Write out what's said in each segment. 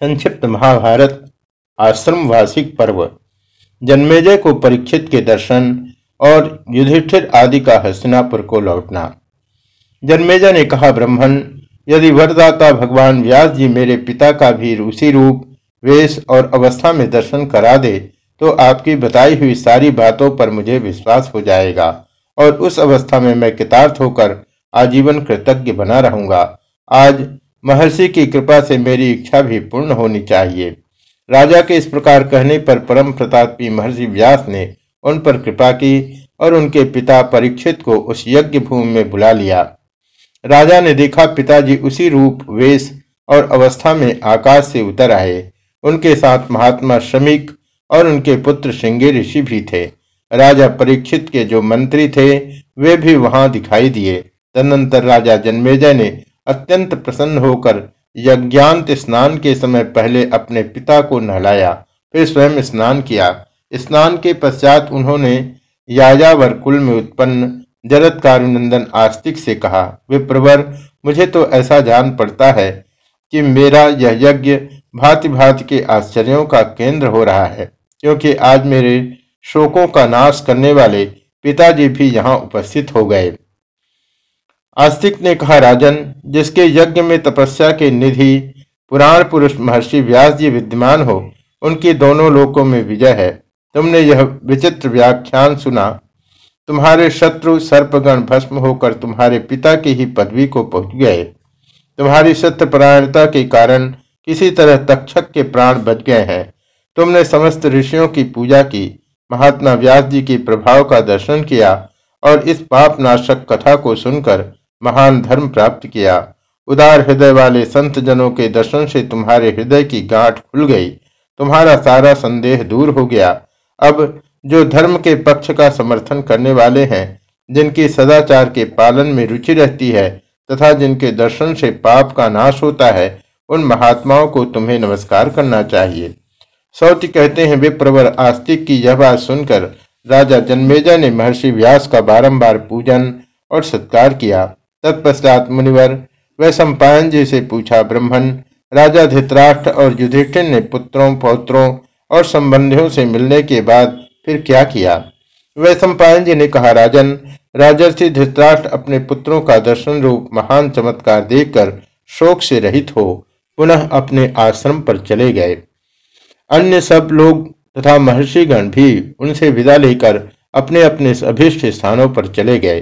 संक्षिप्त महाभारत, आश्रम वार्षिक पर्व, जन्मेजय को परीक्षित के दर्शन और युधिष्ठिर आदि का हस्तिनापुर को लौटना। जन्मेजय ने कहा ब्राह्मण यदि वरदाता भगवान व्यास जी मेरे पिता का भी उसी रूप, वेश और अवस्था में दर्शन करा दे तो आपकी बताई हुई सारी बातों पर मुझे विश्वास हो जाएगा और उस अवस्था में मैं कितार्थ होकर आजीवन कृतज्ञ बना रहूँगा। आज महर्षि की कृपा से मेरी इच्छा भी पूर्ण होनी चाहिए। राजा के इस प्रकार कहने पर परम प्रतापी महर्षि व्यास ने उन पर कृपा की और उनके पिता परीक्षित को उस यज्ञ भूमि में बुला लिया। राजा ने देखा पिताजी उसी रूप, वेश और अवस्था में आकाश से उतर आए। उनके साथ महात्मा श्रमिक और उनके पुत्र श्रृंगे ऋषि भी थे। राजा परीक्षित के जो मंत्री थे, वे भी वहाँ दिखाई दिए। तदनंतर राजा जन्मेजय ने अत्यंत प्रसन्न होकर यज्ञांत स्नान के समय पहले अपने पिता को नहलाया, फिर स्वयं स्नान किया। स्नान के पश्चात उन्होंने याजावर कुल में उत्पन्न जरद कारुनंदन आस्तिक से कहा, विप्रवर, मुझे तो ऐसा जान पड़ता है कि मेरा यह यज्ञ भांति भांति के आश्चर्यों का केंद्र हो रहा है, क्योंकि आज मेरे शोकों का नाश करने वाले पिताजी भी यहाँ उपस्थित हो गए। आस्तिक ने कहा, राजन, जिसके यज्ञ में तपस्या के निधि, पुराण पुरुष महर्षि व्यास जी विद्यमान हो, उनकी दोनों लोकों में विजय है। तुमने यह विचित्र व्याख्यान सुना। तुम्हारे शत्रु सर्पगण भस्म होकर तुम्हारे पिता की ही पदवी को पहुँच गए। तुम्हारी सत्यपरायणता के कारण किसी तरह तक्षक के प्राण बच गए हैं। तुमने समस्त ऋषियों की पूजा की, महात्मा व्यास जी के प्रभाव का दर्शन किया और इस पाप नाशक कथा को सुनकर महान धर्म प्राप्त किया। उदार हृदय वाले संत जनों के दर्शन से तुम्हारे हृदय की गांठ खुल गई। तुम्हारा सारा संदेह दूर हो गया। अब जो धर्म के पक्ष का समर्थन करने वाले हैं, जिनकी सदाचार के पालन में रुचि रहती है तथा जिनके दर्शन से पाप का नाश होता है, उन महात्माओं को तुम्हें नमस्कार करना चाहिए। सौति कहते हैं, विप्रवर आस्तिक की यह बात सुनकर राजा जन्मेजा ने महर्षि व्यास का बारंबार पूजन और सत्कार किया। तत्पश्चात मुनिवर वह सम्पायन जी से पूछा ब्रह्मण राजा धित्राष्ट्र और युधिष्ठिर ने पुत्रों, पौत्रों और संबंधियों से मिलने के बाद फिर क्या किया? वह सम्पायन जी ने कहा, राजन, राजर्षि धृतराष्ट्र अपने पुत्रों का दर्शन रूप महान चमत्कार देखकर शोक से रहित हो, पुनः अपने आश्रम पर चले गए। अन्य सब लोग तथा महर्षिगण भी उनसे विदा लेकर अपने अपने अभिष्ट स्थानों पर चले गए।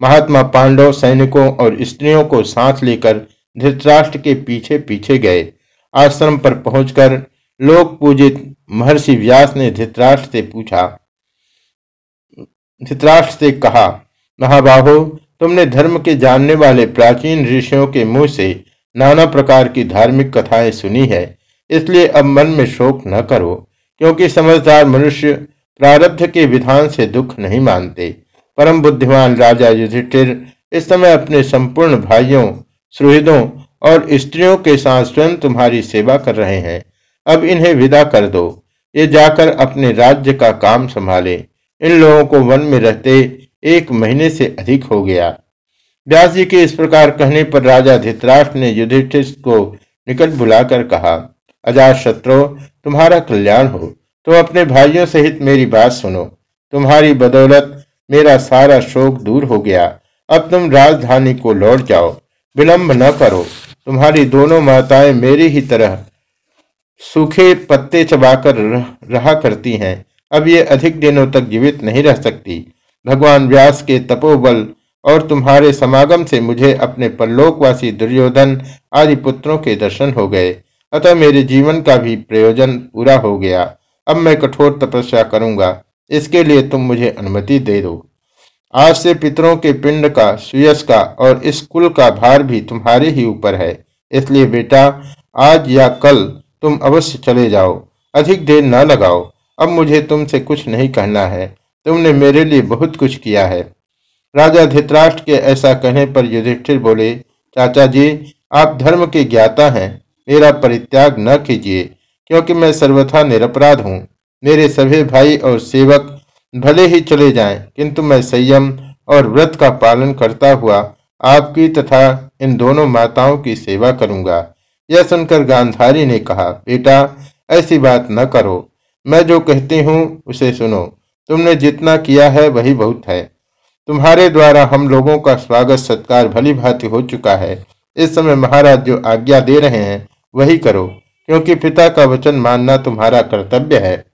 महात्मा पांडव सैनिकों और स्त्रियों को साथ लेकर धृतराष्ट्र के पीछे पीछे गए। आश्रम पर पहुंचकर लोक पूजित महर्षि व्यास ने धृतराष्ट्र से पूछा। धृतराष्ट्र से कहा, महाबाहो, तुमने धर्म के जानने वाले प्राचीन ऋषियों के मुँह से नाना प्रकार की धार्मिक कथाएँ सुनी है। इसलिए अब मन में शोक न करो, क्योंकि समझदार मनुष्य प्रारब्ध के विधान से दुख नहीं मानते। परम बुद्धिमान राजा युधिष्ठिर इस समय अपने संपूर्ण भाइयों सुहृदों और स्त्रियों के साथ स्वयं तुम्हारी सेवा कर रहे हैं। अब इन्हें विदा कर दो। ये जाकर अपने राज्य का काम संभाले। इन लोगों को वन में रहते एक महीने से अधिक हो गया। व्यास जी के इस प्रकार कहने पर राजा धित्राष्ट्र ने युधिष्ठिर को निकट बुलाकर कहा, अजात शत्रु तुम्हारा कल्याण हो। तुम तो अपने भाइयों सहित मेरी बात सुनो। तुम्हारी बदौलत मेरा सारा शोक दूर हो गया। अब तुम राजधानी को लौट जाओ। विलंब न करो। तुम्हारी दोनों माताएँ मेरी ही तरह सूखे पत्ते चबाकर रहा करती हैं। अब ये अधिक दिनों तक जीवित नहीं रह सकती। भगवान व्यास के तपोबल और तुम्हारे समागम से मुझे अपने परलोकवासी दुर्योधन आदि पुत्रों के दर्शन हो गए। अतः मेरे जीवन का भी प्रयोजन पूरा हो गया। अब मैं कठोर तपस्या करूँगा। इसके लिए तुम मुझे अनुमति दे दो। आज से पितरों के पिंड का, सुयस का और इस कुल का भार भी तुम्हारे ही ऊपर है। इसलिए बेटा, आज या कल तुम अवश्य चले जाओ। अधिक देर न लगाओ। अब मुझे तुमसे कुछ नहीं कहना है। तुमने मेरे लिए बहुत कुछ किया है। राजा धित्राष्ट्र के ऐसा कहने पर युधिष्ठिर बोले, चाचा जी, आप धर्म के ज्ञाता हैं। मेरा परित्याग न कीजिए, क्योंकि मैं सर्वथा निरपराध हूँ। मेरे सभी भाई और सेवक भले ही चले जाएँ, किंतु मैं संयम और व्रत का पालन करता हुआ आपकी तथा इन दोनों माताओं की सेवा करूँगा। यह सुनकर गांधारी ने कहा बेटा ऐसी बात न करो। मैं जो कहती हूँ उसे सुनो। तुमने जितना किया है वही बहुत है। तुम्हारे द्वारा हम लोगों का स्वागत सत्कार भली भांति हो चुका है। इस समय महाराज जो आज्ञा दे रहे हैं वही करो क्योंकि पिता का वचन मानना तुम्हारा कर्तव्य है।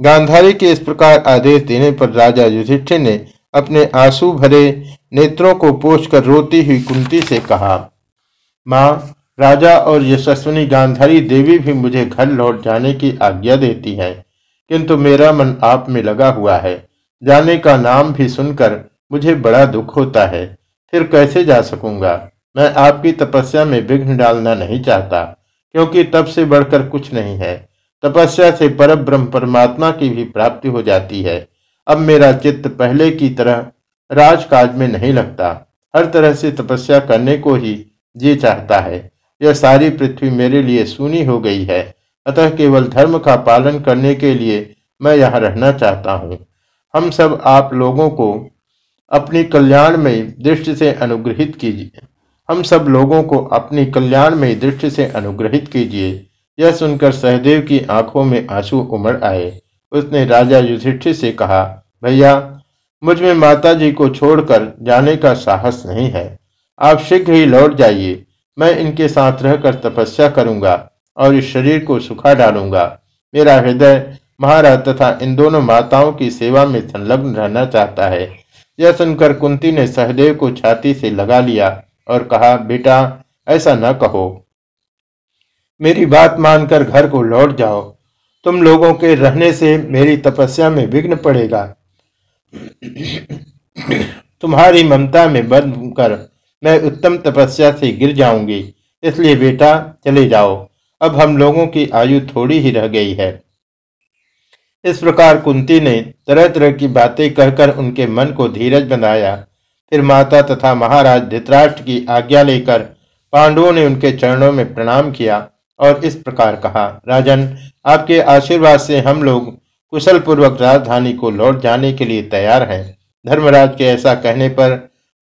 गांधारी के इस प्रकार आदेश देने पर राजा युधिष्ठिर ने अपने आँसू भरे नेत्रों को पोष रोती हुई कुंती से कहा, माँ, राजा और यशस्विनी गांधारी देवी भी मुझे घर लौट जाने की आज्ञा देती है, किंतु मेरा मन आप में लगा हुआ है। जाने का नाम भी सुनकर मुझे बड़ा दुख होता है। फिर कैसे जा सकूँगा? मैं आपकी तपस्या में विघ्न डालना नहीं चाहता, क्योंकि तब से बढ़कर कुछ नहीं है। तपस्या से पर ब्रह्म परमात्मा की भी प्राप्ति हो जाती है। अब मेरा चित्त पहले की तरह राजकाज में नहीं लगता। हर तरह से तपस्या करने को ही जी चाहता है। यह सारी पृथ्वी मेरे लिए सुनी हो गई है। अतः केवल धर्म का पालन करने के लिए मैं यहाँ रहना चाहता हूँ। हम सब आप लोगों को अपनी कल्याण में दृष्टि से अनुग्रहित कीजिए। हम सब लोगों को अपनी कल्याण में दृष्टि से अनुग्रहित कीजिए। यह सुनकर सहदेव की आँखों में आँसू उमड़ आए। उसने राजा युधिष्ठिर से कहा, भैया, मुझमें माता जी को छोड़कर जाने का साहस नहीं है। आप शीघ्र ही लौट जाइए। मैं इनके साथ रहकर तपस्या करूँगा और इस शरीर को सुखा डालूँगा। मेरा हृदय, महाराज तथा इन दोनों माताओं की सेवा में संलग्न रहना चाहता है यह सुनकर कुंती ने सहदेव को छाती से लगा लिया और कहा, बेटा, ऐसा न कहो। मेरी बात मानकर घर को लौट जाओ। तुम लोगों के रहने से मेरी तपस्या में विघ्न पड़ेगा। तुम्हारी ममता में बंद कर मैं उत्तम तपस्या से गिर जाऊँगी। इसलिए बेटा, चले जाओ। अब हम लोगों की आयु थोड़ी ही रह गई है। इस प्रकार कुंती ने तरह तरह की बातें कहकर उनके मन को धीरज बनाया। फिर माता तथा महाराज धृतराष्ट्र की आज्ञा लेकर पांडवों ने उनके चरणों में प्रणाम किया। और इस प्रकार कहा, राजन, आपके आशीर्वाद से हम लोग कुशल पूर्वक राजधानी को लौट जाने के लिए तैयार हैं। धर्मराज के ऐसा कहने पर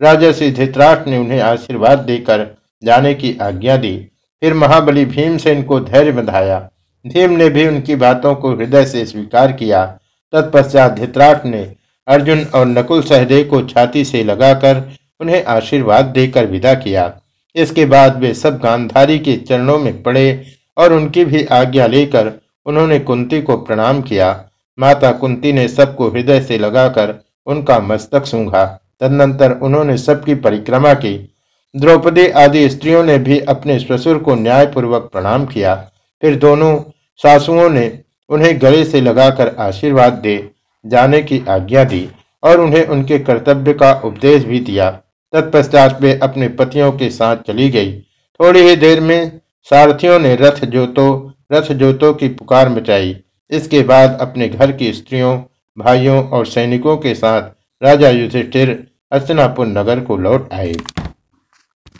राजा श्री धृतराष्ट्र ने उन्हें आशीर्वाद देकर जाने की आज्ञा दी। फिर महाबली भीम से इनको धैर्य बंधाया। भीम ने भी उनकी बातों को हृदय से स्वीकार किया। तत्पश्चात धृतराष्ट्र ने अर्जुन और नकुल सहदेव को छाती से लगाकर उन्हें आशीर्वाद देकर विदा किया। इसके बाद वे सब गांधारी के चरणों में पड़े और उनकी भी आज्ञा लेकर उन्होंने कुंती को प्रणाम किया। माता कुंती ने सबको हृदय से लगाकर उनका मस्तक सूंघा। तदनंतर उन्होंने सबकी परिक्रमा की। द्रौपदी आदि स्त्रियों ने भी अपने ससुर को न्यायपूर्वक प्रणाम किया। फिर दोनों सासुओं ने उन्हें गले से लगाकर आशीर्वाद दे, जाने की आज्ञा दी और उन्हें उनके कर्तव्य का उपदेश भी दिया। तत्पश्चात वे अपने पतियों के साथ चली गई। थोड़ी ही देर में सारथियों ने रथ जोतो रथ जोतो की पुकार मचाई। इसके बाद अपने घर की स्त्रियों, भाइयों और सैनिकों के साथ राजा युधिष्ठिर अस्तनापुर नगर को लौट आए।